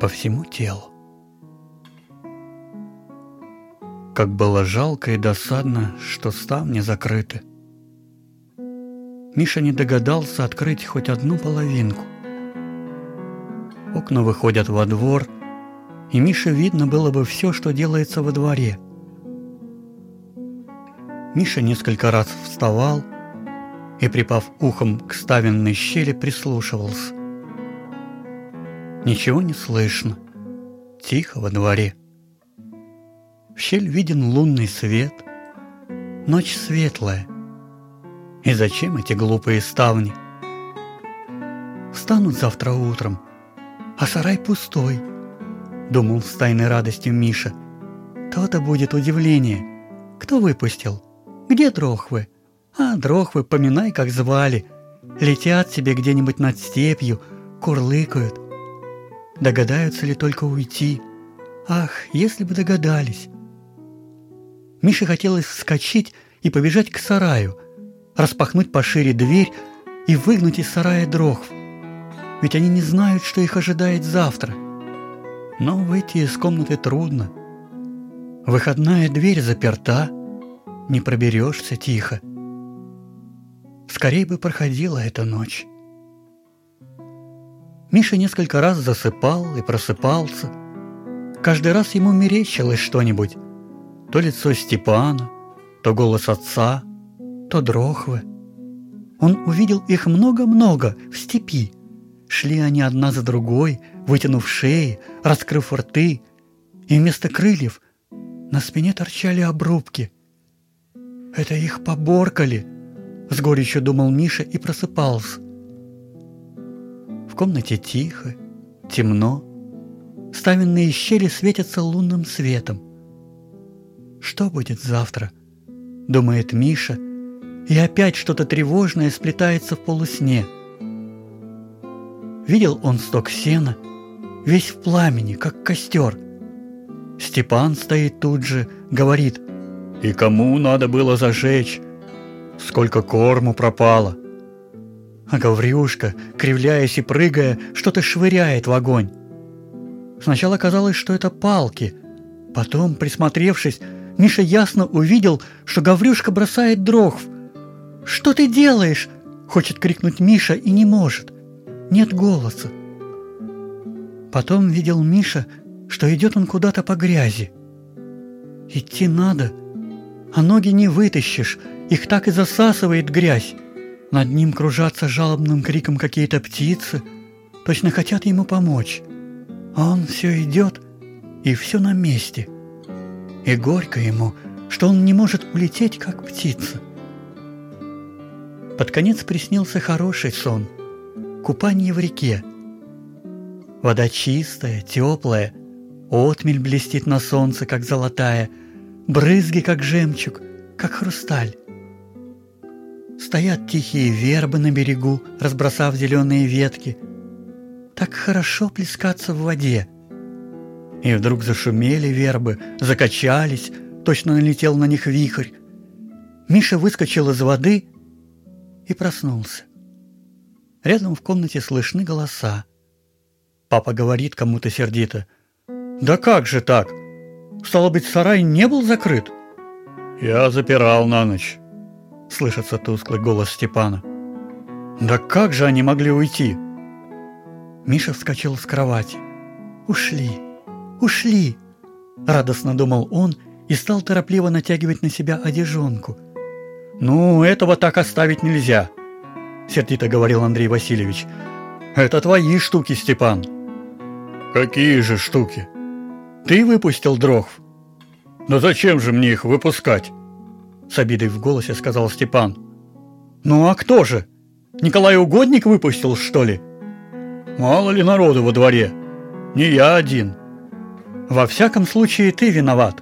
по всему телу. Как было жалко и досадно, что ставни закрыты. Миша не догадался открыть хоть одну половинку. Окна выходят во двор, и Мише видно было бы все, что делается во дворе – Миша несколько раз вставал и, припав ухом к ставенной щели, прислушивался. Ничего не слышно. Тихо во дворе. В щель виден лунный свет. Ночь светлая. И зачем эти глупые ставни? Встанут завтра утром, а сарай пустой, думал с тайной радостью Миша. То-то будет удивление. Кто выпустил? Где дрохвы? А, дрохвы, поминай, как звали. Летят себе где-нибудь над степью, курлыкают. Догадаются ли только уйти? Ах, если бы догадались. Мише хотелось вскочить и побежать к сараю, распахнуть пошире дверь и выгнуть из сарая дрохв. Ведь они не знают, что их ожидает завтра. Но выйти из комнаты трудно. Выходная дверь заперта, не проберешься тихо. Скорей бы проходила эта ночь. Миша несколько раз засыпал и просыпался. Каждый раз ему мерещилось что-нибудь. То лицо Степана, то голос отца, то дрохвы. Он увидел их много-много в степи. Шли они одна за другой, вытянув шеи, раскрыв рты, и вместо крыльев на спине торчали обрубки – это их поборкали, с горечью думал Миша и просыпался. В комнате тихо, темно, ставенные щели светятся лунным светом. Что будет завтра? Думает Миша, и опять что-то тревожное сплетается в полусне. Видел он сток сена, весь в пламени, как костер. Степан стоит тут же, говорит, и кому надо было зажечь? Сколько корму пропало? А Гаврюшка, кривляясь и прыгая, что-то швыряет в огонь. Сначала казалось, что это палки. Потом, присмотревшись, Миша ясно увидел, что Гаврюшка бросает дрохв. «Что ты делаешь?» – хочет крикнуть Миша и не может. Нет голоса. Потом видел Миша, что идет он куда-то по грязи. Идти надо – а ноги не вытащишь, их так и засасывает грязь. Над ним кружатся жалобным криком какие-то птицы, точно хотят ему помочь. А он все идет, и все на месте. И горько ему, что он не может улететь, как птица. Под конец приснился хороший сон. Купание в реке. Вода чистая, теплая, Отмель блестит на солнце, как золотая, брызги, как жемчуг, как хрусталь. Стоят тихие вербы на берегу, разбросав зеленые ветки. Так хорошо плескаться в воде. И вдруг зашумели вербы, закачались, точно налетел на них вихрь. Миша выскочил из воды и проснулся. Рядом в комнате слышны голоса. Папа говорит кому-то сердито. «Да как же так? Стало быть, сарай не был закрыт?» «Я запирал на ночь», — слышится тусклый голос Степана. «Да как же они могли уйти?» Миша вскочил с кровати. «Ушли, ушли!» Радостно думал он и стал торопливо натягивать на себя одежонку. «Ну, этого так оставить нельзя», — сердито говорил Андрей Васильевич. «Это твои штуки, Степан». «Какие же штуки? Ты выпустил дрохв?» «Да зачем же мне их выпускать?» С обидой в голосе сказал Степан. «Ну а кто же? Николай Угодник выпустил, что ли?» «Мало ли народу во дворе. Не я один». «Во всяком случае, ты виноват.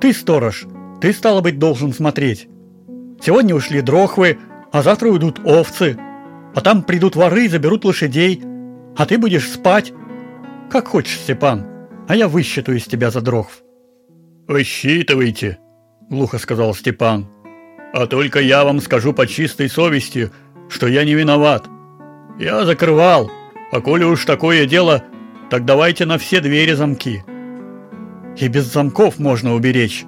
Ты сторож. Ты, стало быть, должен смотреть. Сегодня ушли дрохвы, а завтра уйдут овцы. А там придут воры и заберут лошадей. А ты будешь спать. Как хочешь, Степан. А я высчитаю из тебя за дрохв». «Высчитывайте», глухо сказал Степан. А только я вам скажу по чистой совести, что я не виноват. Я закрывал, а коли уж такое дело, так давайте на все двери замки. И без замков можно уберечь,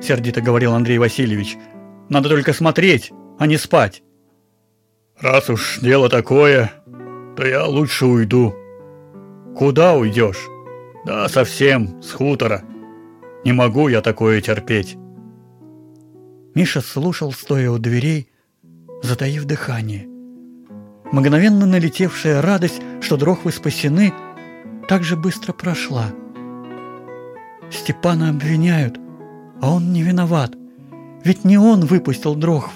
сердито говорил Андрей Васильевич. Надо только смотреть, а не спать. Раз уж дело такое, то я лучше уйду. Куда уйдешь? Да совсем, с хутора. Не могу я такое терпеть. Миша слушал, стоя у дверей, затаив дыхание. Мгновенно налетевшая радость, что дрохвы спасены, так же быстро прошла. Степана обвиняют, а он не виноват, ведь не он выпустил дрохв.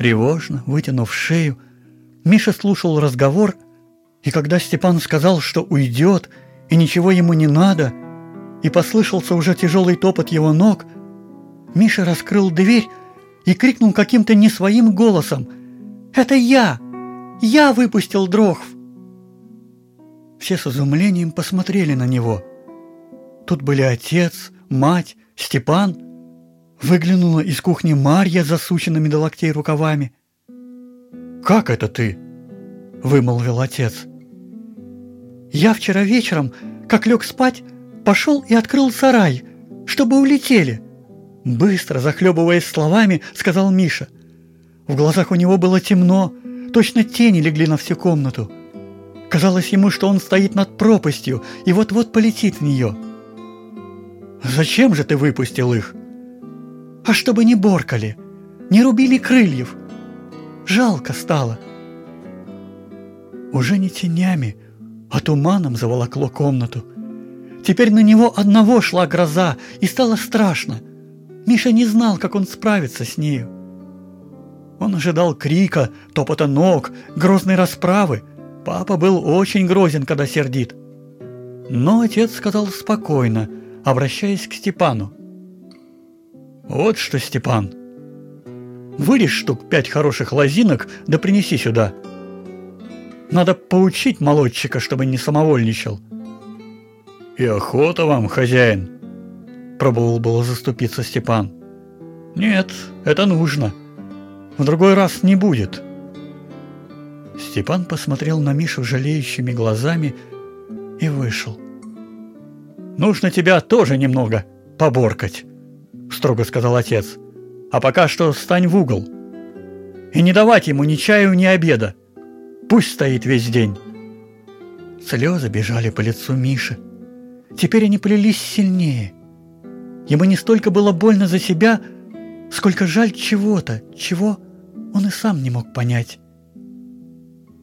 Тревожно, вытянув шею, Миша слушал разговор, и когда Степан сказал, что уйдет, и ничего ему не надо, и послышался уже тяжелый топот его ног – Миша раскрыл дверь и крикнул каким-то не своим голосом. «Это я! Я выпустил дрохв!» Все с изумлением посмотрели на него. Тут были отец, мать, Степан. Выглянула из кухни Марья с засученными до локтей рукавами. «Как это ты?» – вымолвил отец. «Я вчера вечером, как лег спать, пошел и открыл сарай, чтобы улетели», Быстро, захлебываясь словами, сказал Миша. В глазах у него было темно, точно тени легли на всю комнату. Казалось ему, что он стоит над пропастью и вот-вот полетит в нее. «Зачем же ты выпустил их?» «А чтобы не боркали, не рубили крыльев. Жалко стало». Уже не тенями, а туманом заволокло комнату. Теперь на него одного шла гроза, и стало страшно – Миша не знал, как он справится с нею. Он ожидал крика, топота ног, грозной расправы. Папа был очень грозен, когда сердит. Но отец сказал спокойно, обращаясь к Степану. «Вот что, Степан, вырежь штук пять хороших лозинок, да принеси сюда. Надо поучить молодчика, чтобы не самовольничал». «И охота вам, хозяин», Пробовал было заступиться Степан. «Нет, это нужно. В другой раз не будет». Степан посмотрел на Мишу жалеющими глазами и вышел. «Нужно тебя тоже немного поборкать», – строго сказал отец. «А пока что стань в угол. И не давать ему ни чаю, ни обеда. Пусть стоит весь день». Слезы бежали по лицу Миши. Теперь они плелись сильнее – Ему не столько было больно за себя, сколько жаль чего-то, чего он и сам не мог понять.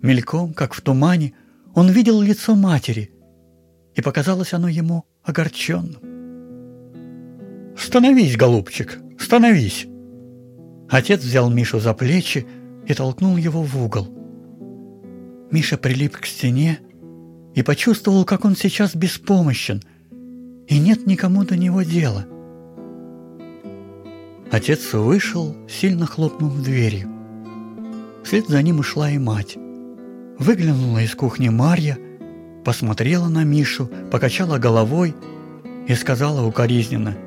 Мельком, как в тумане, он видел лицо матери, и показалось оно ему огорченным. «Становись, голубчик, становись!» Отец взял Мишу за плечи и толкнул его в угол. Миша прилип к стене и почувствовал, как он сейчас беспомощен, и нет никому до него дела. Отец вышел, сильно хлопнув дверью. Вслед за ним ушла и мать. Выглянула из кухни Марья, посмотрела на Мишу, покачала головой и сказала укоризненно.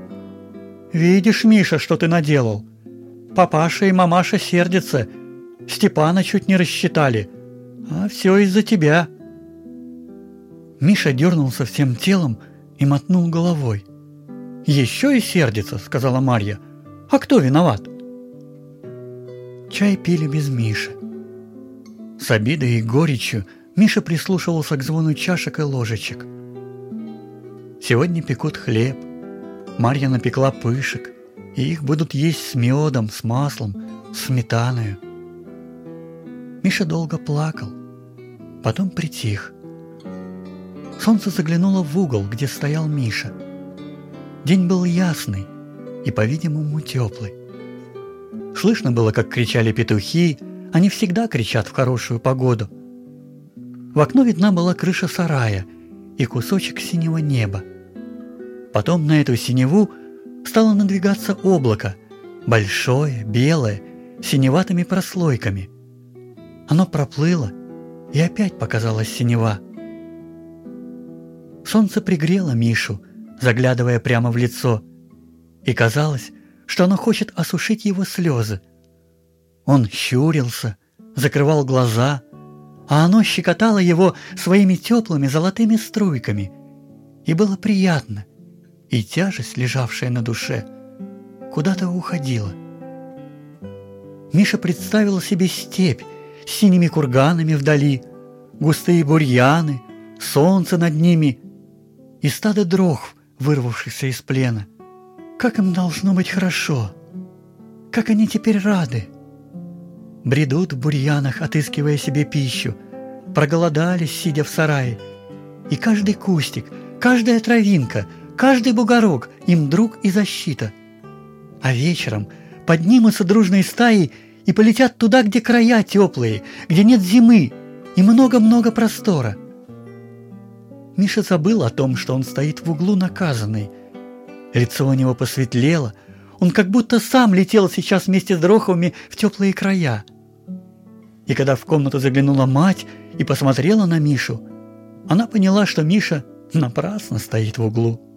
«Видишь, Миша, что ты наделал? Папаша и мамаша сердятся, Степана чуть не рассчитали, а все из-за тебя». Миша дернулся всем телом и мотнул головой. «Еще и сердится», — сказала Марья. «А кто виноват?» Чай пили без Миши. С обидой и горечью Миша прислушивался к звону чашек и ложечек. Сегодня пекут хлеб. Марья напекла пышек, и их будут есть с медом, с маслом, с сметаною. Миша долго плакал, потом притих – Солнце заглянуло в угол, где стоял Миша. День был ясный и, по-видимому, теплый. Слышно было, как кричали петухи, они всегда кричат в хорошую погоду. В окно видна была крыша сарая и кусочек синего неба. Потом на эту синеву стало надвигаться облако, большое, белое, синеватыми прослойками. Оно проплыло, и опять показалась синева – Солнце пригрело Мишу, заглядывая прямо в лицо, и казалось, что оно хочет осушить его слезы. Он щурился, закрывал глаза, а оно щекотало его своими теплыми золотыми струйками. И было приятно, и тяжесть, лежавшая на душе, куда-то уходила. Миша представил себе степь с синими курганами вдали, густые бурьяны, солнце над ними и стадо дров, вырвавшихся из плена. Как им должно быть хорошо! Как они теперь рады! Бредут в бурьянах, отыскивая себе пищу, проголодались, сидя в сарае, и каждый кустик, каждая травинка, каждый бугорок им друг и защита. А вечером поднимутся дружной стаей и полетят туда, где края теплые, где нет зимы и много-много простора – Миша забыл о том, что он стоит в углу наказанный. Лицо у него посветлело, он как будто сам летел сейчас вместе с Дроховыми в теплые края. И когда в комнату заглянула мать и посмотрела на Мишу, она поняла, что Миша напрасно стоит в углу.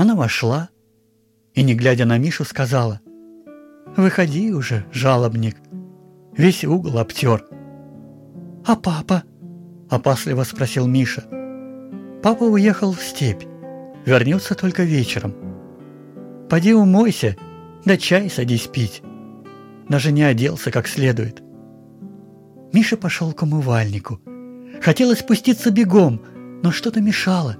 Она вошла и, не глядя на Мишу, сказала, «Выходи уже, жалобник, весь угол обтер». «А папа?» опасливо спросил Миша. Папа уехал в степь, вернется только вечером. Поди умойся, да чай садись пить. Даже не оделся как следует. Миша пошел к умывальнику. Хотелось спуститься бегом, но что-то мешало.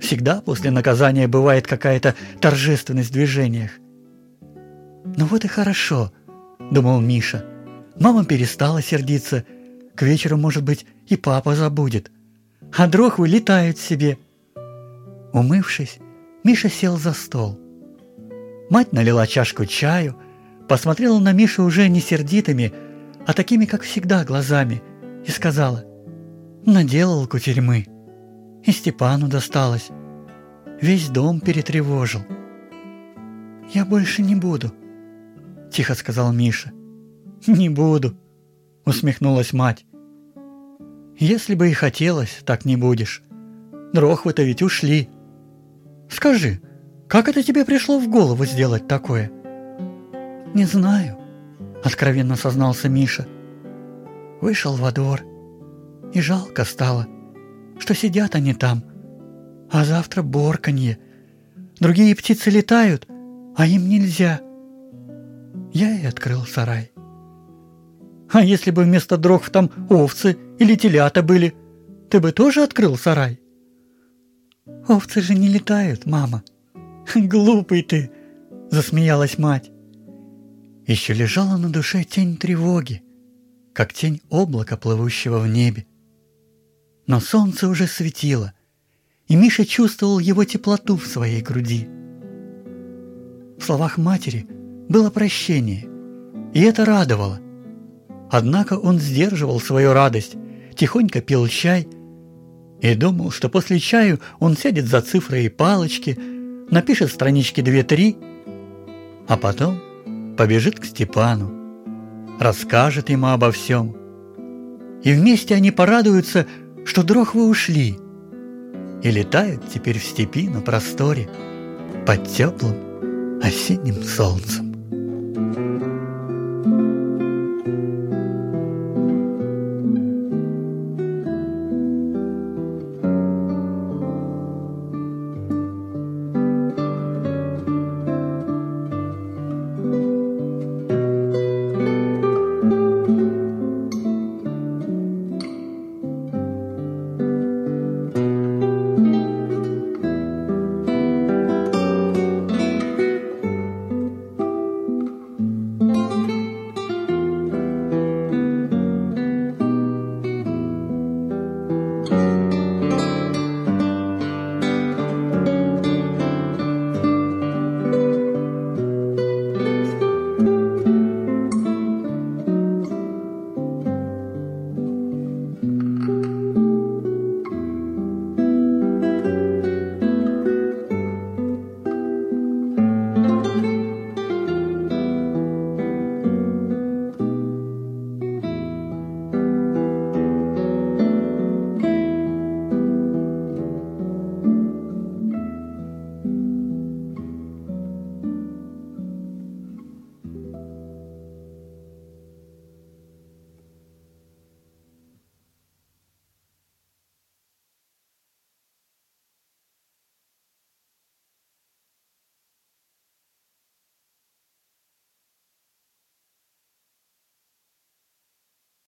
Всегда после наказания бывает какая-то торжественность в движениях. «Ну вот и хорошо», — думал Миша. Мама перестала сердиться. К вечеру, может быть, и папа забудет. А дрохвы летают себе. Умывшись, Миша сел за стол. Мать налила чашку чаю, посмотрела на Мишу уже не сердитыми, а такими, как всегда, глазами, и сказала, «Наделал кутерьмы, и Степану досталось, весь дом перетревожил». «Я больше не буду», — тихо сказал Миша. «Не буду», — усмехнулась мать. Если бы и хотелось, так не будешь. Дрохвы-то ведь ушли. Скажи, как это тебе пришло в голову сделать такое? Не знаю, откровенно сознался Миша. Вышел во двор, и жалко стало, что сидят они там, а завтра борканье. Другие птицы летают, а им нельзя. Я и открыл сарай. А если бы вместо дров там овцы или телята были, ты бы тоже открыл сарай? Овцы же не летают, мама. Глупый ты, засмеялась мать. Еще лежала на душе тень тревоги, как тень облака, плывущего в небе. Но солнце уже светило, и Миша чувствовал его теплоту в своей груди. В словах матери было прощение, и это радовало. Однако он сдерживал свою радость, тихонько пил чай и думал, что после чаю он сядет за цифры и палочки, напишет странички две-три, а потом побежит к Степану, расскажет ему обо всем. И вместе они порадуются, что дрохвы ушли и летают теперь в степи на просторе под теплым осенним солнцем.